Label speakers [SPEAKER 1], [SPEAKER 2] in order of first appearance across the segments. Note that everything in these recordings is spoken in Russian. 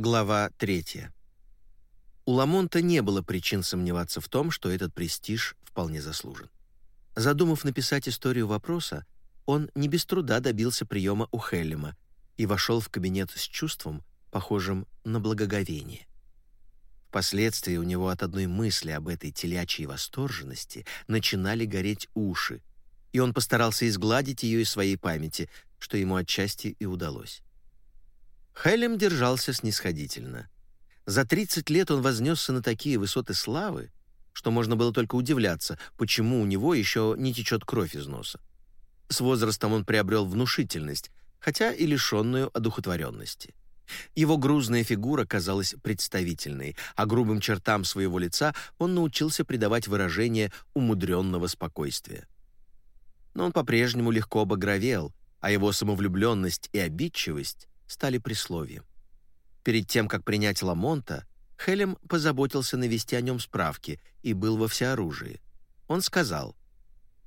[SPEAKER 1] Глава 3. У Ламонта не было причин сомневаться в том, что этот престиж вполне заслужен. Задумав написать историю вопроса, он не без труда добился приема у Хеллема и вошел в кабинет с чувством, похожим на благоговение. Впоследствии у него от одной мысли об этой телячьей восторженности начинали гореть уши, и он постарался изгладить ее из своей памяти, что ему отчасти и удалось. Хелем держался снисходительно. За 30 лет он вознесся на такие высоты славы, что можно было только удивляться, почему у него еще не течет кровь из носа. С возрастом он приобрел внушительность, хотя и лишенную одухотворенности. Его грузная фигура казалась представительной, а грубым чертам своего лица он научился придавать выражение умудренного спокойствия. Но он по-прежнему легко багровел, а его самовлюбленность и обидчивость стали присловием. Перед тем, как принять Ламонта, Хелем позаботился навести о нем справки и был во всеоружии. Он сказал,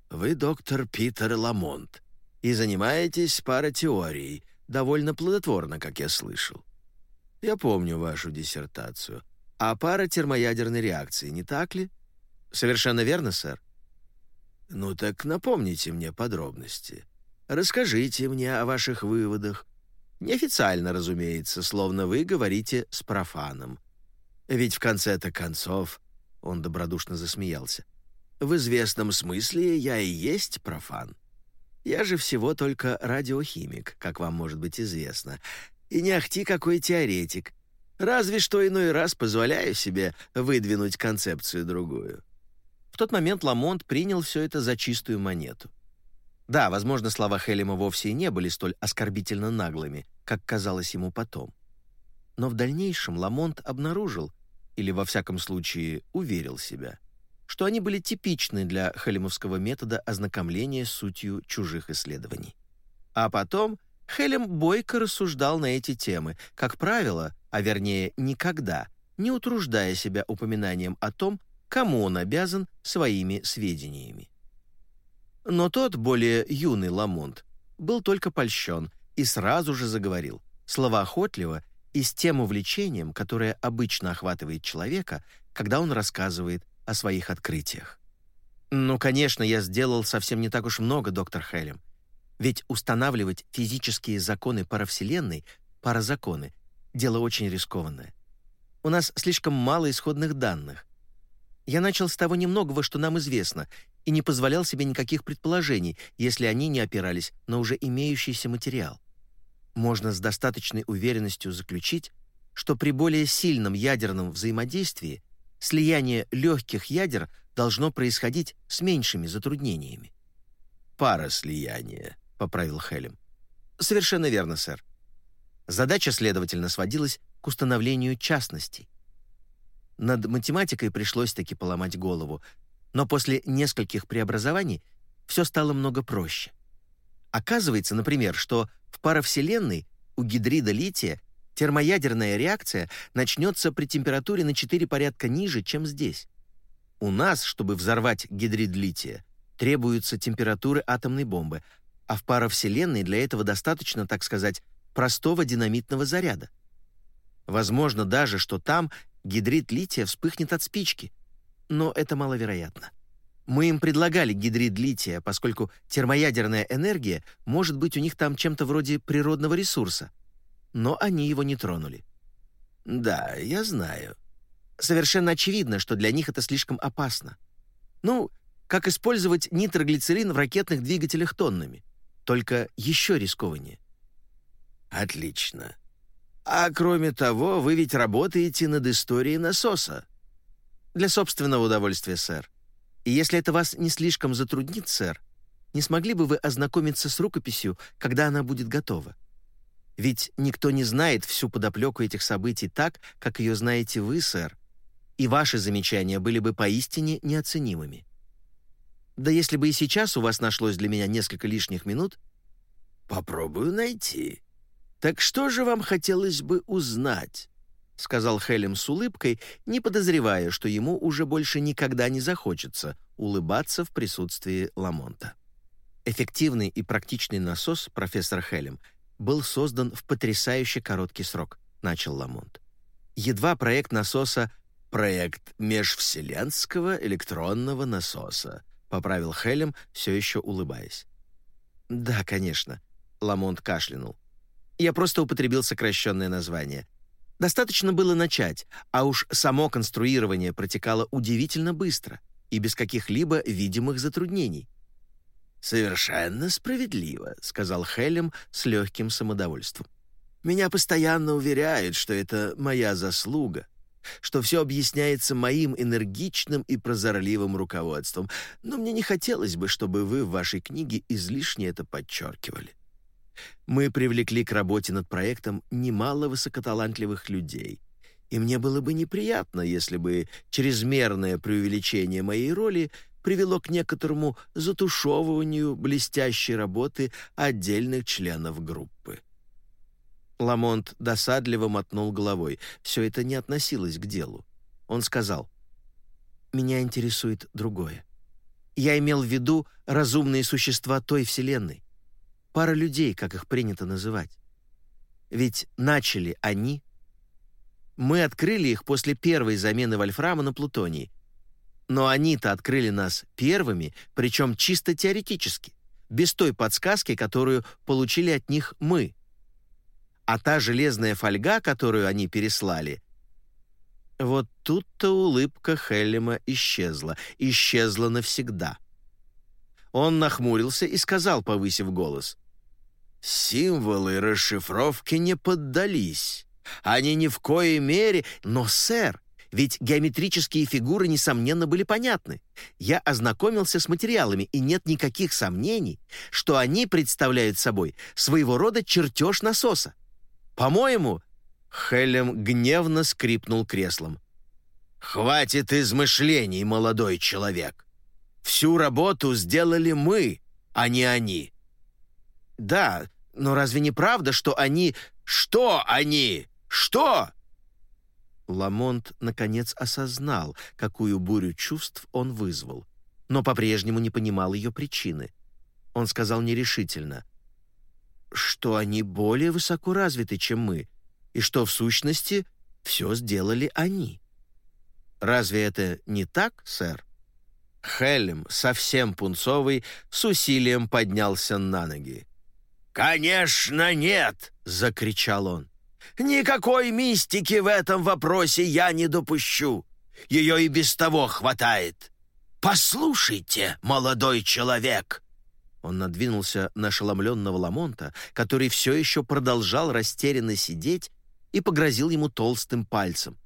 [SPEAKER 1] «Вы доктор Питер Ламонт и занимаетесь паратеорией, довольно плодотворно, как я слышал. Я помню вашу диссертацию. А пара термоядерной реакции, не так ли? Совершенно верно, сэр. Ну так напомните мне подробности. Расскажите мне о ваших выводах, Неофициально, разумеется, словно вы говорите с профаном. Ведь в конце-то концов, он добродушно засмеялся, в известном смысле я и есть профан. Я же всего только радиохимик, как вам может быть известно, и не ахти какой теоретик. Разве что иной раз позволяю себе выдвинуть концепцию другую. В тот момент Ламонт принял все это за чистую монету. Да, возможно, слова Хелема вовсе и не были столь оскорбительно наглыми, как казалось ему потом. Но в дальнейшем Ламонт обнаружил, или во всяком случае уверил себя, что они были типичны для хелемовского метода ознакомления с сутью чужих исследований. А потом Хелем бойко рассуждал на эти темы, как правило, а вернее никогда, не утруждая себя упоминанием о том, кому он обязан своими сведениями. Но тот, более юный Ламонт, был только польщен и сразу же заговорил, словоохотливо и с тем увлечением, которое обычно охватывает человека, когда он рассказывает о своих открытиях. «Ну, конечно, я сделал совсем не так уж много, доктор Хелем. Ведь устанавливать физические законы паравселенной, паразаконы, дело очень рискованное. У нас слишком мало исходных данных. Я начал с того немногого, что нам известно, и не позволял себе никаких предположений, если они не опирались на уже имеющийся материал. Можно с достаточной уверенностью заключить, что при более сильном ядерном взаимодействии слияние легких ядер должно происходить с меньшими затруднениями.
[SPEAKER 2] «Пара слияния», — поправил Хелем.
[SPEAKER 1] «Совершенно верно, сэр. Задача, следовательно, сводилась к установлению частностей. Над математикой пришлось таки поломать голову, но после нескольких преобразований все стало много проще. Оказывается, например, что в паровселенной у гидрида лития термоядерная реакция начнется при температуре на 4 порядка ниже, чем здесь. У нас, чтобы взорвать гидрид лития, требуется температуры атомной бомбы, а в паровселенной для этого достаточно, так сказать, простого динамитного заряда. Возможно даже, что там гидрид лития вспыхнет от спички, но это маловероятно. Мы им предлагали гидрид лития, поскольку термоядерная энергия может быть у них там чем-то вроде природного ресурса. Но они его не тронули.
[SPEAKER 2] Да, я знаю.
[SPEAKER 1] Совершенно очевидно, что для них это слишком опасно. Ну, как использовать нитроглицерин в ракетных двигателях тоннами, только еще рискованнее.
[SPEAKER 2] Отлично. А кроме того, вы ведь работаете над историей насоса.
[SPEAKER 1] Для собственного удовольствия, сэр. И если это вас не слишком затруднит, сэр, не смогли бы вы ознакомиться с рукописью, когда она будет готова? Ведь никто не знает всю подоплеку этих событий так, как ее знаете вы, сэр, и ваши замечания были бы поистине неоценимыми. Да если бы и сейчас у вас нашлось для меня несколько лишних минут...
[SPEAKER 2] Попробую найти. Так что же вам хотелось бы узнать? — сказал Хелем с улыбкой, не подозревая, что ему уже больше никогда не захочется улыбаться в присутствии Ламонта.
[SPEAKER 1] Эффективный и практичный насос, профессор Хелем, был создан в потрясающе короткий срок, начал Ламонт. едва проект насоса
[SPEAKER 2] «Проект межвселенского электронного насоса», — поправил Хелем, все еще улыбаясь.
[SPEAKER 1] «Да, конечно», — Ламонт кашлянул. «Я просто употребил сокращенное название. Достаточно было начать, а уж само конструирование протекало удивительно быстро и без каких-либо видимых затруднений.
[SPEAKER 2] «Совершенно справедливо», — сказал Хелем с легким самодовольством. «Меня постоянно уверяют, что это моя заслуга, что все объясняется моим энергичным и прозорливым руководством, но мне не хотелось бы, чтобы вы в вашей книге излишне это подчеркивали. Мы привлекли к работе над проектом немало высокоталантливых людей, и мне было бы неприятно, если бы чрезмерное преувеличение моей роли привело к некоторому затушевыванию блестящей работы отдельных членов группы.
[SPEAKER 1] Ламонт досадливо мотнул головой. Все это не относилось к делу. Он сказал, «Меня интересует другое. Я имел в виду разумные существа той Вселенной. Пара людей, как их принято называть. Ведь начали они. Мы открыли их после первой замены вольфрама на плутоний. Но они-то открыли нас первыми, причем чисто теоретически, без той подсказки, которую получили от них мы. А та железная фольга, которую они переслали, вот тут-то улыбка Хеллема исчезла, исчезла навсегда. Он нахмурился и сказал, повысив голос,
[SPEAKER 2] Символы расшифровки не поддались. Они ни в коей мере...
[SPEAKER 1] Но, сэр, ведь геометрические фигуры, несомненно, были понятны. Я ознакомился с материалами, и нет никаких сомнений, что они представляют собой своего рода чертеж насоса. По-моему, Хелем гневно скрипнул креслом.
[SPEAKER 2] «Хватит измышлений, молодой человек. Всю работу сделали мы, а не они.
[SPEAKER 1] Да, но разве не правда, что они...
[SPEAKER 2] Что они? Что?
[SPEAKER 1] Ламонт наконец осознал, какую бурю чувств он вызвал, но по-прежнему не понимал ее причины. Он сказал нерешительно, что они более высоко развиты, чем мы, и что, в сущности, все сделали они. Разве это не так, сэр?
[SPEAKER 2] Хелем, совсем пунцовый, с усилием поднялся на ноги. «Конечно нет!» — закричал он. «Никакой мистики в этом вопросе я не допущу. Ее и без того хватает. Послушайте, молодой человек!»
[SPEAKER 1] Он надвинулся на ошеломленного Ламонта, который все еще продолжал растерянно сидеть, и погрозил ему толстым пальцем.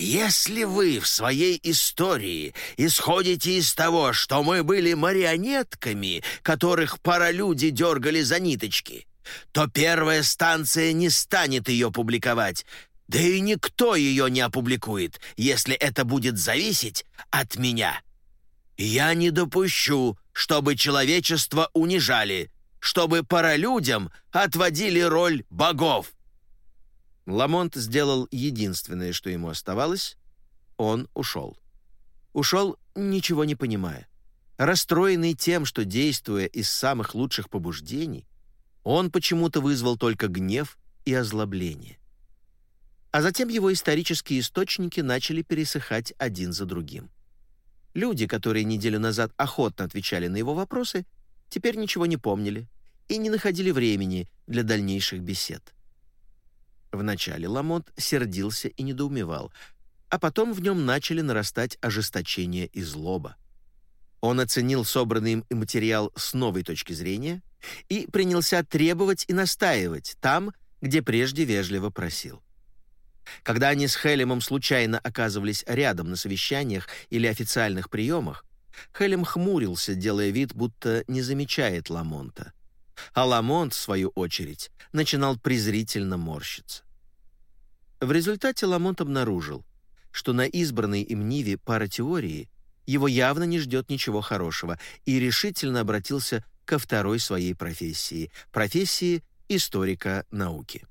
[SPEAKER 2] Если вы в своей истории исходите из того, что мы были марионетками, которых паралюди дергали за ниточки, то первая станция не станет ее публиковать, да и никто ее не опубликует, если это будет зависеть от меня. Я не допущу, чтобы человечество унижали, чтобы паралюдям отводили роль богов.
[SPEAKER 1] Ламонт сделал единственное, что ему оставалось. Он ушел. Ушел, ничего не понимая. Расстроенный тем, что, действуя из самых лучших побуждений, он почему-то вызвал только гнев и озлобление. А затем его исторические источники начали пересыхать один за другим. Люди, которые неделю назад охотно отвечали на его вопросы, теперь ничего не помнили и не находили времени для дальнейших бесед. Вначале Ламонт сердился и недоумевал, а потом в нем начали нарастать ожесточение и злоба. Он оценил собранный им материал с новой точки зрения и принялся требовать и настаивать там, где прежде вежливо просил. Когда они с Хелемом случайно оказывались рядом на совещаниях или официальных приемах, Хелем хмурился, делая вид, будто не замечает Ламонта а Ламонт, в свою очередь, начинал презрительно морщиться. В результате Ламонт обнаружил, что на избранной им Ниве паратеории его явно не ждет ничего хорошего, и решительно обратился ко второй своей профессии — профессии историка науки.